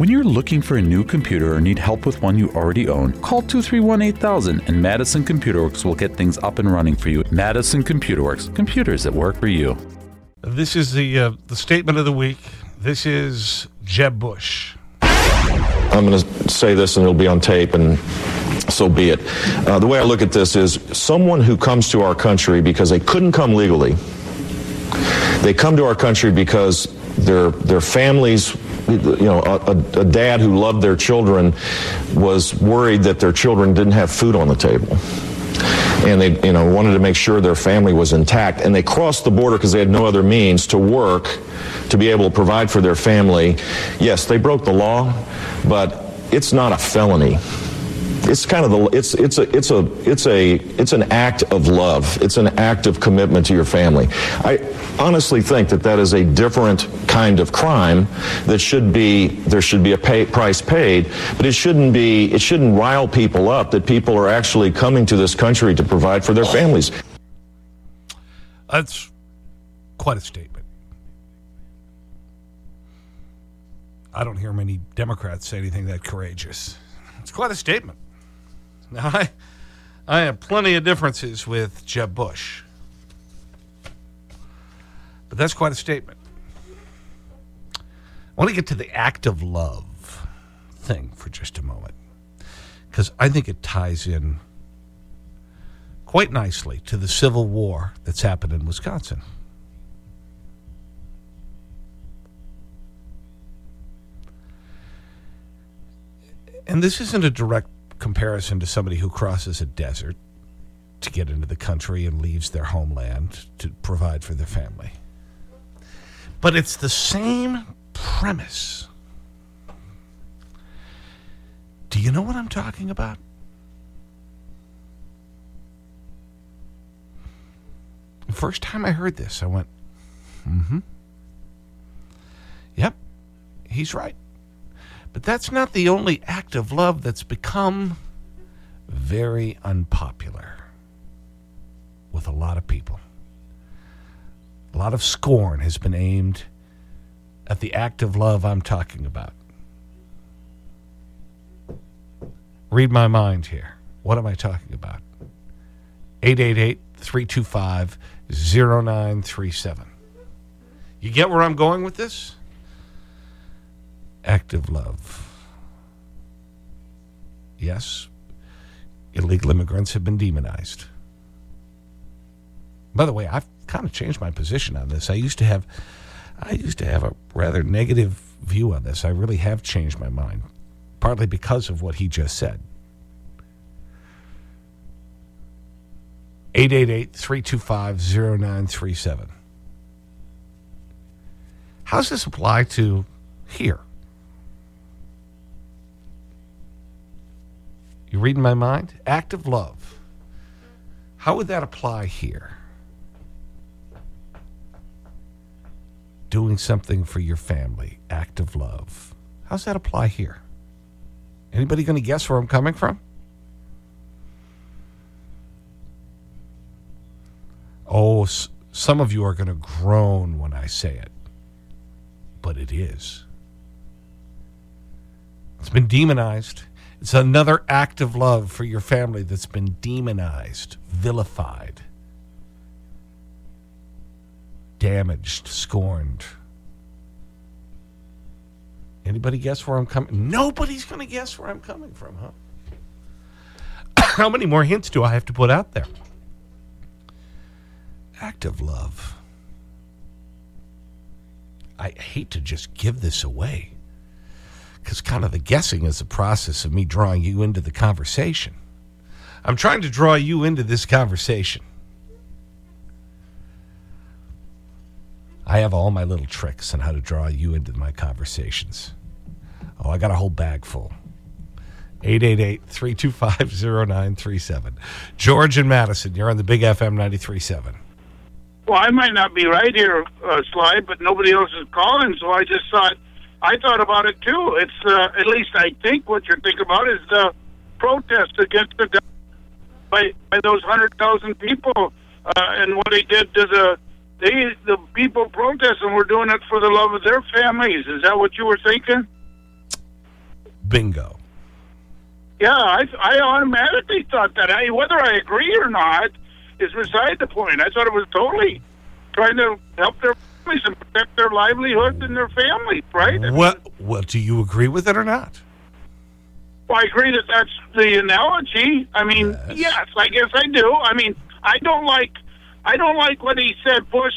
When you're looking for a new computer or need help with one you already own, call 231 8000 and Madison Computer Works will get things up and running for you. Madison Computer Works, computers that work for you. This is the, uh, the statement of the week. This is Jeb Bush. I'm going to say this and it'll be on tape, and so be it. Uh, the way I look at this is someone who comes to our country because they couldn't come legally. They come to our country because their their families you know, a, a, dad who loved their children was worried that their children didn't have food on the table. And they, you know, wanted to make sure their family was intact. And they crossed the border because they had no other means to work to be able to provide for their family. Yes, they broke the law, but it's not a felony it's kind of the it's it's a it's a it's a it's an act of love. It's an act of commitment to your family. I honestly think that that is a different kind of crime that should be there should be a pay, price paid, but it shouldn't be it shouldn't rile people up that people are actually coming to this country to provide for their families. That's quite a statement. I don't hear many Democrats say anything that courageous. It's quite a statement. Now, I, I have plenty of differences with Jeb Bush. But that's quite a statement. I want to get to the act of love thing for just a moment. Because I think it ties in quite nicely to the Civil War that's happened in Wisconsin. And this isn't a direct comparison to somebody who crosses a desert to get into the country and leaves their homeland to provide for their family. But it's the same premise. Do you know what I'm talking about? The first time I heard this, I went, mm hmm. Yep, he's right. But that's not the only act of love that's become very unpopular with a lot of people. A lot of scorn has been aimed at the act of love I'm talking about. Read my mind here. What am I talking about? 888-325-0937. You get where I'm going with this? Active love. Yes, illegal immigrants have been demonized. By the way, I've kind of changed my position on this. I used to have, I used to have a rather negative view on this. I really have changed my mind, partly because of what he just said. 888-325-0937. How does this apply to here? You reading my mind? Act of love. How would that apply here? Doing something for your family. Act of love. How's that apply here? Anybody going to guess where I'm coming from? Oh, some of you are going to groan when I say it. But it is. It's been demonized. It's another act of love for your family that's been demonized, vilified, damaged, scorned. Anybody guess where I'm coming? Nobody's going to guess where I'm coming from, huh? How many more hints do I have to put out there? Act of love. I hate to just give this away because kind of the guessing is the process of me drawing you into the conversation. I'm trying to draw you into this conversation. I have all my little tricks on how to draw you into my conversations. Oh, I got a whole bag full. 888-325-0937. George and Madison, you're on the Big FM 93.7. Well, I might not be right here, uh, Sly, but nobody else is calling, so I just thought – I thought about it too. It's uh, at least I think what you're thinking about is the protest against the by by those hundred thousand people uh, and what they did to the they the people protesting were doing it for the love of their families. Is that what you were thinking? Bingo. Yeah, I, I automatically thought that. I, whether I agree or not is beside the point. I thought it was totally trying to help their families and protect their livelihoods and their families, right? What, what, do you agree with it or not? Well, I agree that that's the analogy. I mean, yes. yes, I guess I do. I mean, I don't like, I don't like what he said. Bush,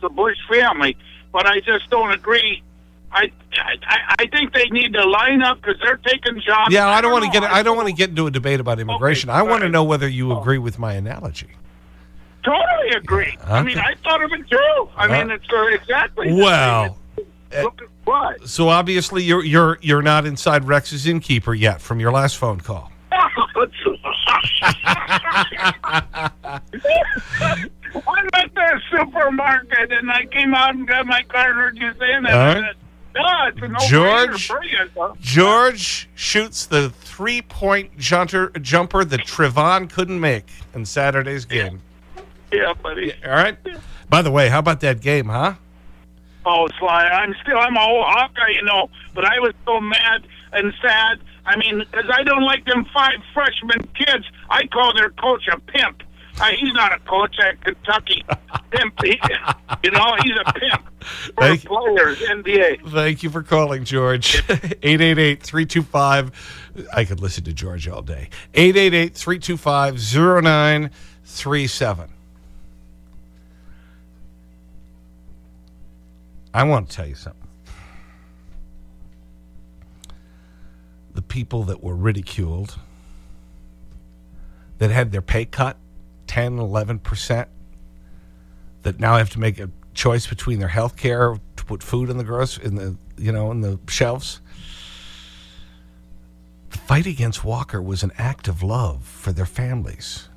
the Bush family, but I just don't agree I, I, I think they need to line up because they're taking jobs. Yeah, I don't, want to get. I don't want to get into a debate about immigration. Okay, I want right. to know whether you oh. agree with my analogy. Totally agree. Okay. I mean, I thought of it too. I uh, mean, it's uh, exactly. Well, look at what. So obviously, you're you're you're not inside Rex's innkeeper yet from your last phone call. I'm at the supermarket and I came out and got my card. Heard you saying that. George, George shoots the three-point jumper, jumper that Traevon couldn't make in Saturday's game. Yeah, buddy. Yeah, all right. By the way, how about that game, huh? Oh, Sly, I'm still, I'm a whole Hawkeye, you know, but I was so mad and sad. I mean, because I don't like them five freshman kids. I call their coach a pimp. Uh, he's not a coach at Kentucky. pimp, he, you know, he's a pimp for Thank players, NBA. Thank you for calling, George. 888-325. I could listen to George all day. 888-325-0937. I want to tell you something. The people that were ridiculed, that had their pay cut, 10, 11%, that now have to make a choice between their health care to put food in the gross in the you know in the shelves the fight against walker was an act of love for their families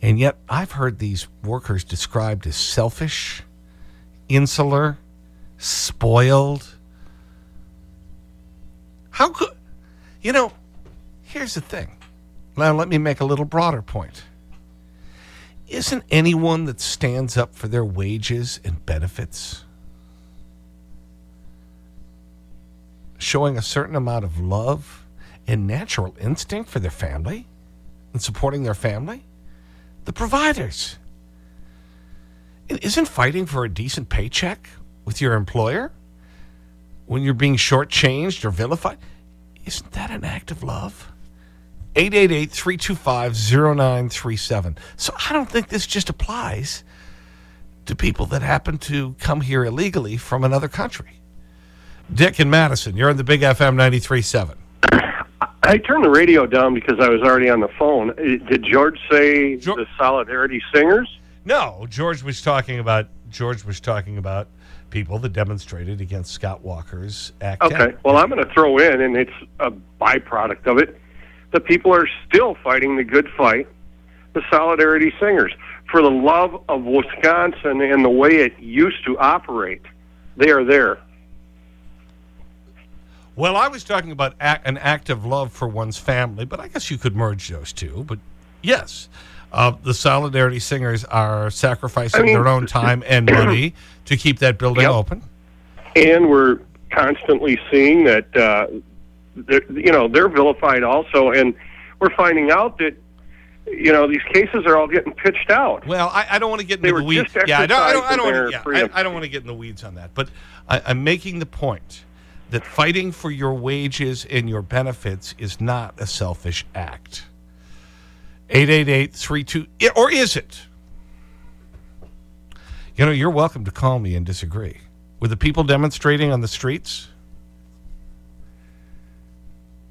and yet i've heard these workers described as selfish insular spoiled how could you know here's the thing now let me make a little broader point isn't anyone that stands up for their wages and benefits showing a certain amount of love and natural instinct for their family and supporting their family? The providers. And isn't fighting for a decent paycheck with your employer when you're being shortchanged or vilified? Isn't that an act of love? 888-325-0937. So I don't think this just applies to people that happen to come here illegally from another country. Dick and Madison, you're on the Big FM 93.7. I turned the radio down because I was already on the phone. Uh, did George say George, the Solidarity Singers? No, George was talking about George was talking about people that demonstrated against Scott Walker's act. Okay, 10. well, I'm going to throw in, and it's a byproduct of it the people are still fighting the good fight, the Solidarity Singers. For the love of Wisconsin and the way it used to operate, they are there. Well, I was talking about an act of love for one's family, but I guess you could merge those two. But yes, uh, the Solidarity Singers are sacrificing I mean, their own time and money to keep that building yep. open. And we're constantly seeing that uh, you know, they're vilified also, and we're finding out that you know these cases are all getting pitched out. Well, I, I don't want to get into the weeds. Yeah, I don't. I don't, I don't, want to, yeah, I, I don't want to get in the weeds on that. But I, I'm making the point that fighting for your wages and your benefits is not a selfish act. 888-32, or is it? You know, you're welcome to call me and disagree. Were the people demonstrating on the streets?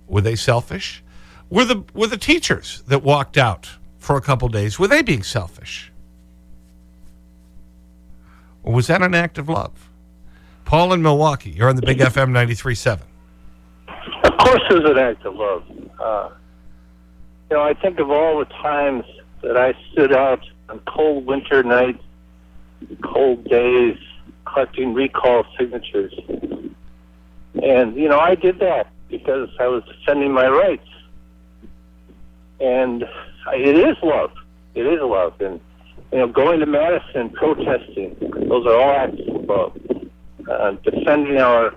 Were they selfish? Were the, were the teachers that walked out for a couple days, were they being selfish? Or was that an act of love? Paul in Milwaukee, you're on the Big FM 93.7. Of course it's an act of love. Uh, you know, I think of all the times that I stood out on cold winter nights, cold days, collecting recall signatures. And, you know, I did that because I was defending my rights. And it is love. It is love. And, you know, going to Madison, protesting, those are all acts of love. Uh, defending our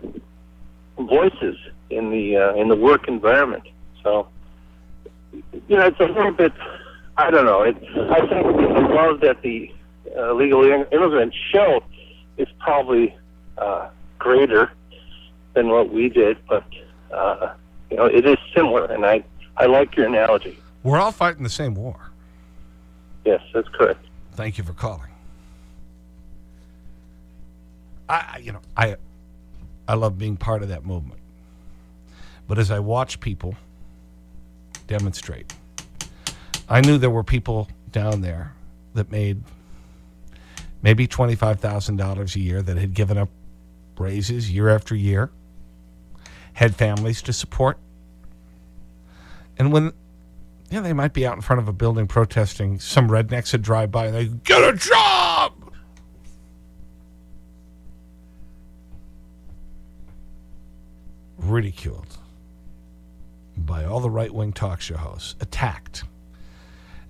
voices in the uh, in the work environment. So, you know, it's a little bit. I don't know. It, I think the love that the uh, legal immigrants show is probably uh, greater than what we did, but uh, you know, it is similar, and I I like your analogy. We're all fighting the same war. Yes, that's correct. Thank you for calling. I, you know, I, I love being part of that movement. But as I watch people demonstrate, I knew there were people down there that made maybe $25,000 a year that had given up raises year after year, had families to support. And when yeah, they might be out in front of a building protesting, some rednecks would drive by and they get a job! Ridiculed by all the right-wing talk show hosts, attacked.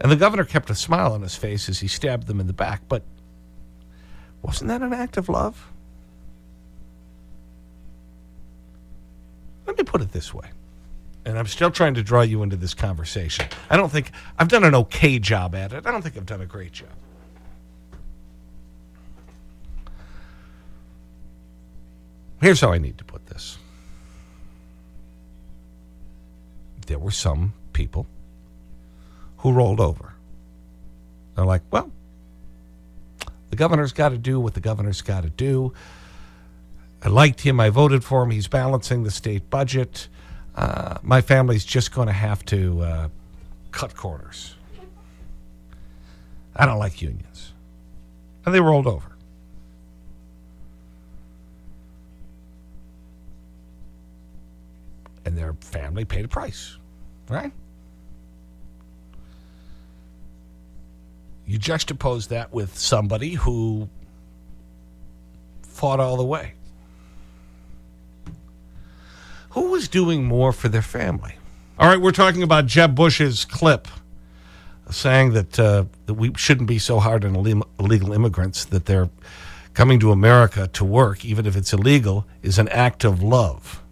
And the governor kept a smile on his face as he stabbed them in the back, but wasn't that an act of love? Let me put it this way. And I'm still trying to draw you into this conversation. I don't think I've done an okay job at it. I don't think I've done a great job. Here's how I need to put this. There were some people who rolled over. They're like, well, the governor's got to do what the governor's got to do. I liked him. I voted for him. He's balancing the state budget. Uh, my family's just going to have to uh, cut corners. I don't like unions. And they rolled over. And their family paid a price, right? You juxtapose that with somebody who fought all the way. Who was doing more for their family? All right, we're talking about Jeb Bush's clip saying that, uh, that we shouldn't be so hard on illegal immigrants, that they're coming to America to work, even if it's illegal, is an act of love.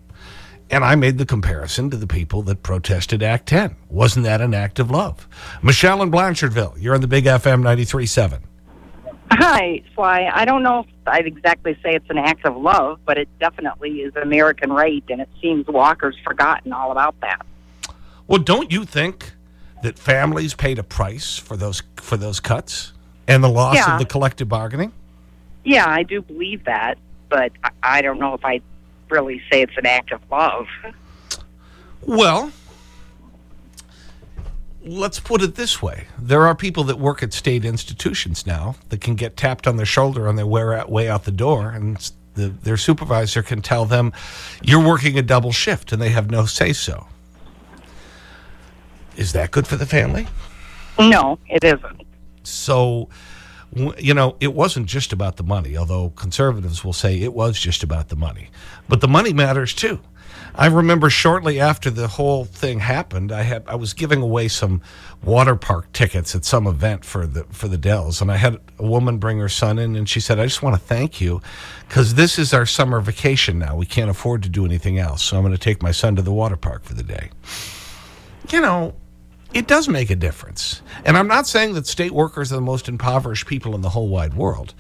And I made the comparison to the people that protested Act 10. Wasn't that an act of love? Michelle in Blanchardville, you're on the Big FM 93.7. Hi, Sly. I don't know if I'd exactly say it's an act of love, but it definitely is American right, and it seems Walker's forgotten all about that. Well, don't you think that families paid a price for those, for those cuts and the loss of the collective bargaining? Yeah, I do believe that, but I, I don't know if I really say it's an act of love. Well, let's put it this way. There are people that work at state institutions now that can get tapped on their shoulder on their way out the door, and the, their supervisor can tell them, you're working a double shift, and they have no say-so. Is that good for the family? No, it isn't. So you know, it wasn't just about the money, although conservatives will say it was just about the money. But the money matters too. I remember shortly after the whole thing happened, I, had, I was giving away some water park tickets at some event for the, for the Dells. And I had a woman bring her son in, and she said, I just want to thank you because this is our summer vacation now. We can't afford to do anything else. So I'm going to take my son to the water park for the day. You know, it does make a difference. And I'm not saying that state workers are the most impoverished people in the whole wide world,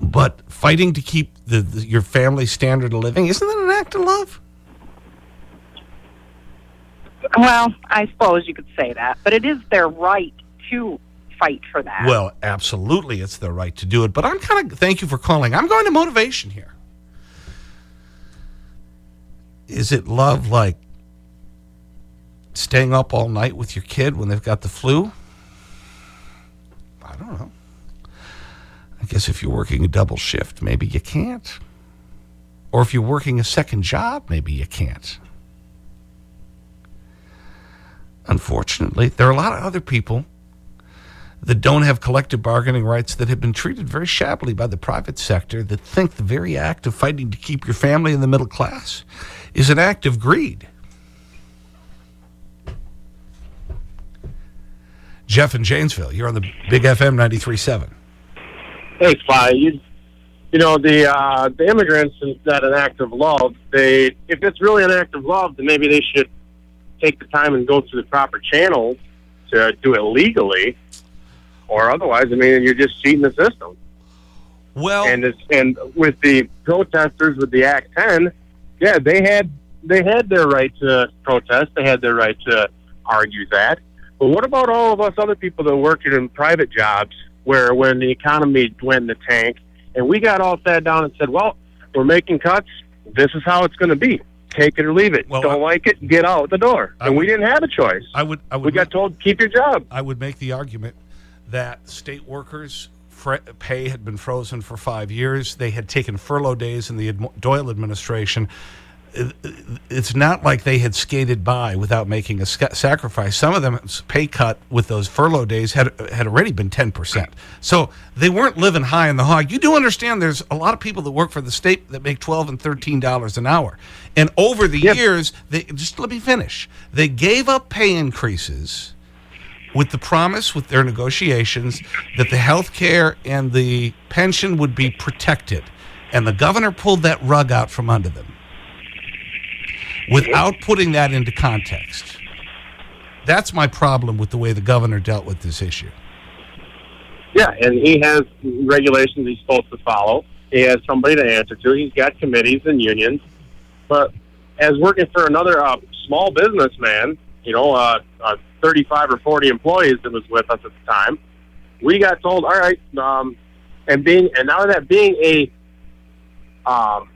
but fighting to keep the, the, your family standard of living, isn't that an act of love? Well, I suppose you could say that, but it is their right to fight for that. Well, absolutely, it's their right to do it. But I'm kind of, thank you for calling. I'm going to motivation here. Is it love like staying up all night with your kid when they've got the flu? I don't know. I guess if you're working a double shift, maybe you can't. Or if you're working a second job, maybe you can't. Unfortunately, there are a lot of other people that don't have collective bargaining rights that have been treated very shabbily by the private sector that think the very act of fighting to keep your family in the middle class is an act of greed. Jeff in Janesville, you're on the Big FM 93.7. Hey, Sly, you, you know, the uh, the immigrants is that an act of love. They, if it's really an act of love, then maybe they should take the time and go through the proper channels to do it legally, or otherwise, I mean, you're just cheating the system. Well, and it's, and with the protesters with the Act Ten, yeah, they had they had their right to protest. They had their right to argue that. But what about all of us other people that worked in private jobs where when the economy went in the tank and we got all sat down and said, well, we're making cuts. This is how it's going to be. Take it or leave it. Well, Don't I- like it, get out the door. I and we didn't have a choice. I would, I would, we got told, keep your job. I would make the argument that state workers' pay had been frozen for five years. They had taken furlough days in the Ad- Doyle administration. It- It's not like they had skated by without making a sacrifice. Some of them's pay cut with those furlough days had, had already been 10%. So they weren't living high in the hog. You do understand there's a lot of people that work for the state that make 12 and $13 an hour. And over the years, they, just let me finish. They gave up pay increases with the promise with their negotiations that the health care and the pension would be protected. And the governor pulled that rug out from under them without putting that into context. That's my problem with the way the governor dealt with this issue. Yeah, and he has regulations he's supposed to follow. He has somebody to answer to. He's got committees and unions. But as working for another uh, small businessman, you know, uh, uh, 35 or 40 employees that was with us at the time, we got told, all right, um, and being, and now that being a, um,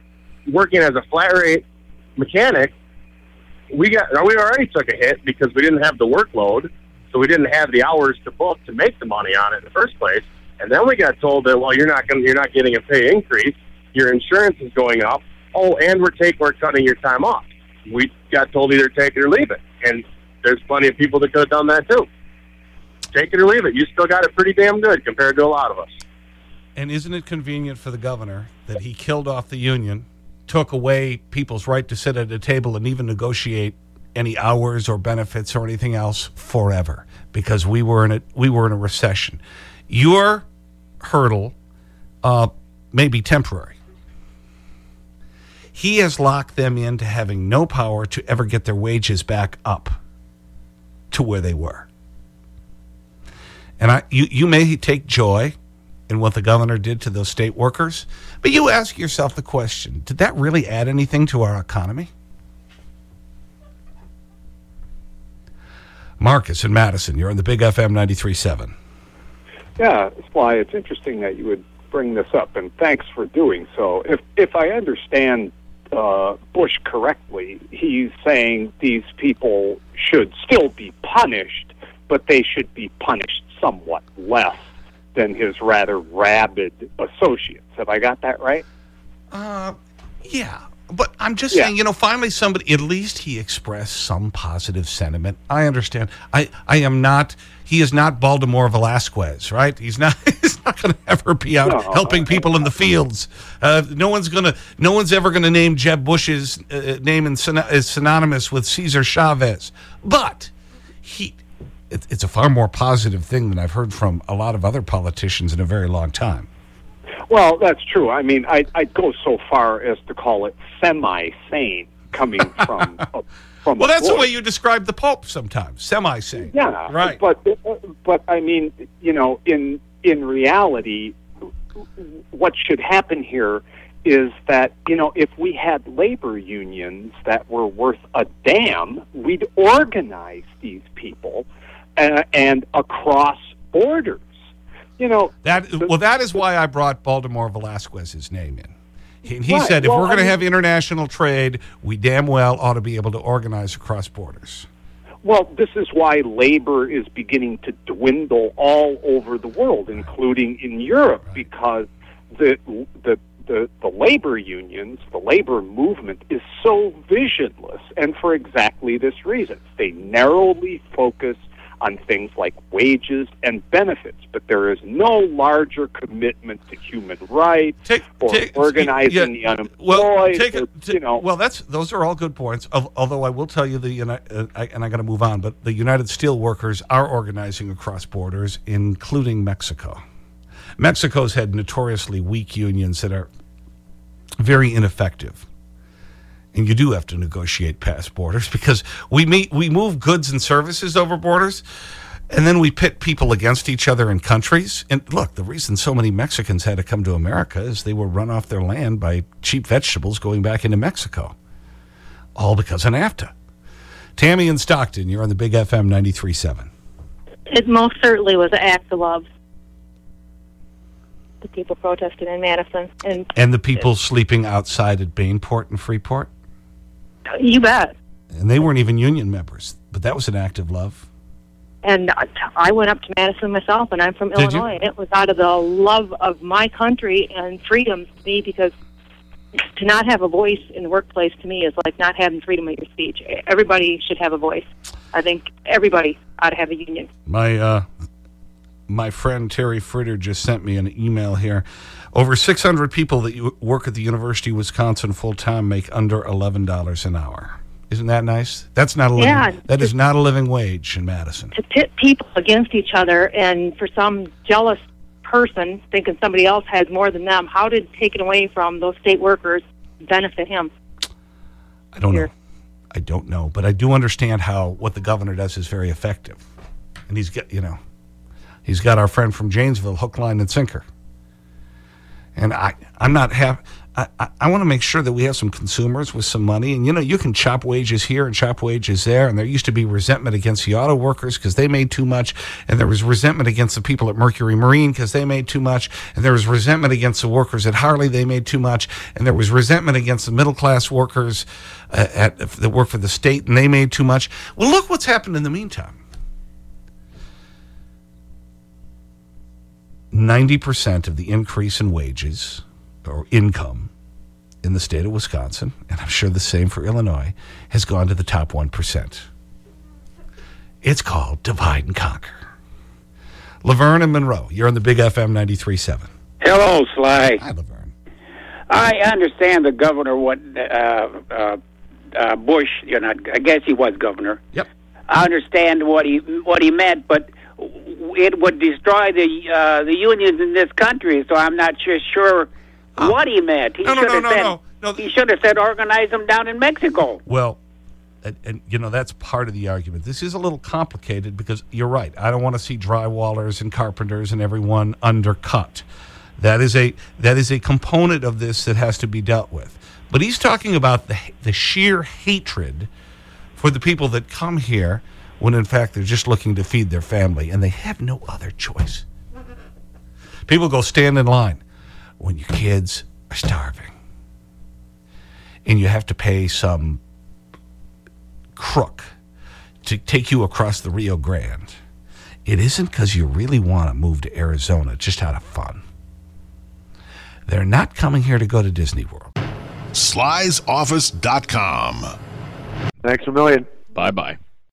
working as a flat rate mechanic, we got we already took a hit because we didn't have the workload so we didn't have the hours to book to make the money on it in the first place. And then we got told that well, you're not going, you're not getting a pay increase. Your insurance is going up. Oh, and we're taking, we're cutting your time off. We got told either take it or leave it. And there's plenty of people that could have done that too. Take it or leave it. You still got it pretty damn good compared to a lot of us. And isn't it convenient for the governor that he killed off the union, took away people's right to sit at a table and even negotiate any hours or benefits or anything else forever because we were in a, we were in a recession. Your hurdle uh, may be temporary. He has locked them into having no power to ever get their wages back up to where they were. And I, you, you may take joy in what the governor did to those state workers, but you ask yourself the question did that really add anything to our economy? Marcus in Madison, you're on the Big FM 93.7. Yeah, Sly, it's interesting that you would bring this up, and thanks for doing so. If if I understand uh, Bush correctly, he's saying these people should still be punished, but they should be punished somewhat less than his rather rabid associates. Have I got that right? Uh, yeah. But I'm just Yeah. saying, you know, finally somebody, at least he expressed some positive sentiment. I understand. I, I am not, he is not Baldemar Velasquez, right? He's not, he's not going to ever be out No, helping people in the fields. Uh, no one's going to, no one's ever going to name Jeb Bush's uh, name in, is synonymous with Cesar Chavez. But he, it, it's a far more positive thing than I've heard from a lot of other politicians in a very long time. Well, that's true. I mean, I, I'd go so far as to call it semi-sane coming from a, from. Well, that's the way you describe the Pope sometimes, semi-sane. Yeah, Right. But but I mean, you know, in in reality, what should happen here is that you know if we had labor unions that were worth a damn, we'd organize these people uh, and across borders. You know, That, well, that is why I brought Baldemar Velasquez's name in. He, he Right. said, if Well, we're going to have international trade, we damn well ought to be able to organize across borders. Well, this is why labor is beginning to dwindle all over the world, including in Europe, because the the the, the labor unions, the labor movement is so visionless, and for exactly this reason. They narrowly focus on things like wages and benefits, but there is no larger commitment to human rights Take, or take- organizing yeah, the unemployed. Well, take or, you know, well, that's those are all good points. Although I will tell you the uh, I, and I got to move on, but the United Steelworkers are organizing across borders, including Mexico. Mexico's had notoriously weak unions that are very ineffective. And you do have to negotiate past borders because we, meet, we move goods and services over borders. And then we pit people against each other in countries. And look, the reason so many Mexicans had to come to America is they were run off their land by cheap vegetables going back into Mexico. All because of NAFTA. Tammy in Stockton, you're on the Big FM 93.7. It most certainly was an act of love. The people protesting in Madison. And, and the people sleeping outside at Bainport and Freeport? You bet. And they weren't even union members. But that was an act of love. And I went up to Madison myself, and I'm from Did Illinois. And it was out of the love of my country and freedom to me because to not have a voice in the workplace to me is like not having freedom of your speech. Everybody should have a voice. I think everybody ought to have a union. My, uh, my friend Terry Fritter just sent me an email here. Over 600 people that work at the University of Wisconsin full time make under $11 an hour. Isn't that nice? That's not a living, Yeah. that is not a living wage in Madison. To pit people against each other and for some jealous person thinking somebody else has more than them, how did taking away from those state workers benefit him? I don't know. I don't know. But I do understand how what the governor does is very effective. And he's got, you know, he's got our friend from Janesville, hook, line, and sinker. And I, I'm not I, I, I want to make sure that we have some consumers with some money. And, you know, you can chop wages here and chop wages there. And there used to be resentment against the auto workers because they made too much. And there was resentment against the people at Mercury Marine because they made too much. And there was resentment against the workers at Harley. They made too much. And there was resentment against the middle class workers uh, at, that work for the state and they made too much. Well, look what's happened in the meantime. 90% of the increase in wages or income in the state of Wisconsin, and I'm sure the same for Illinois, has gone to the top 1%. It's called divide and conquer. Laverne and Monroe, you're on the Big FM 93.7. Hello, Sly. Hi, Laverne. I understand the governor, what uh, uh, uh, Bush, you know, I guess he was governor. Yep. I understand what he what he meant, but it would destroy the uh, the unions in this country. So I'm not sure sure what he meant. He No, no, should no, have no, said no, no. he should have said organize them down in Mexico. Well, and, and, you know, that's part of the argument. This is a little complicated because you're right. I don't want to see drywallers and carpenters and everyone undercut. That is a, that is a component of this that has to be dealt with. But he's talking about the, the sheer hatred for the people that come here when, in fact, they're just looking to feed their family and they have no other choice. People go stand in line when your kids are starving and you have to pay some crook to take you across the Rio Grande. It isn't because you really want to move to Arizona just out of fun. They're not coming here to go to Disney World. Sly'sOffice.com. Thanks a million. Bye bye.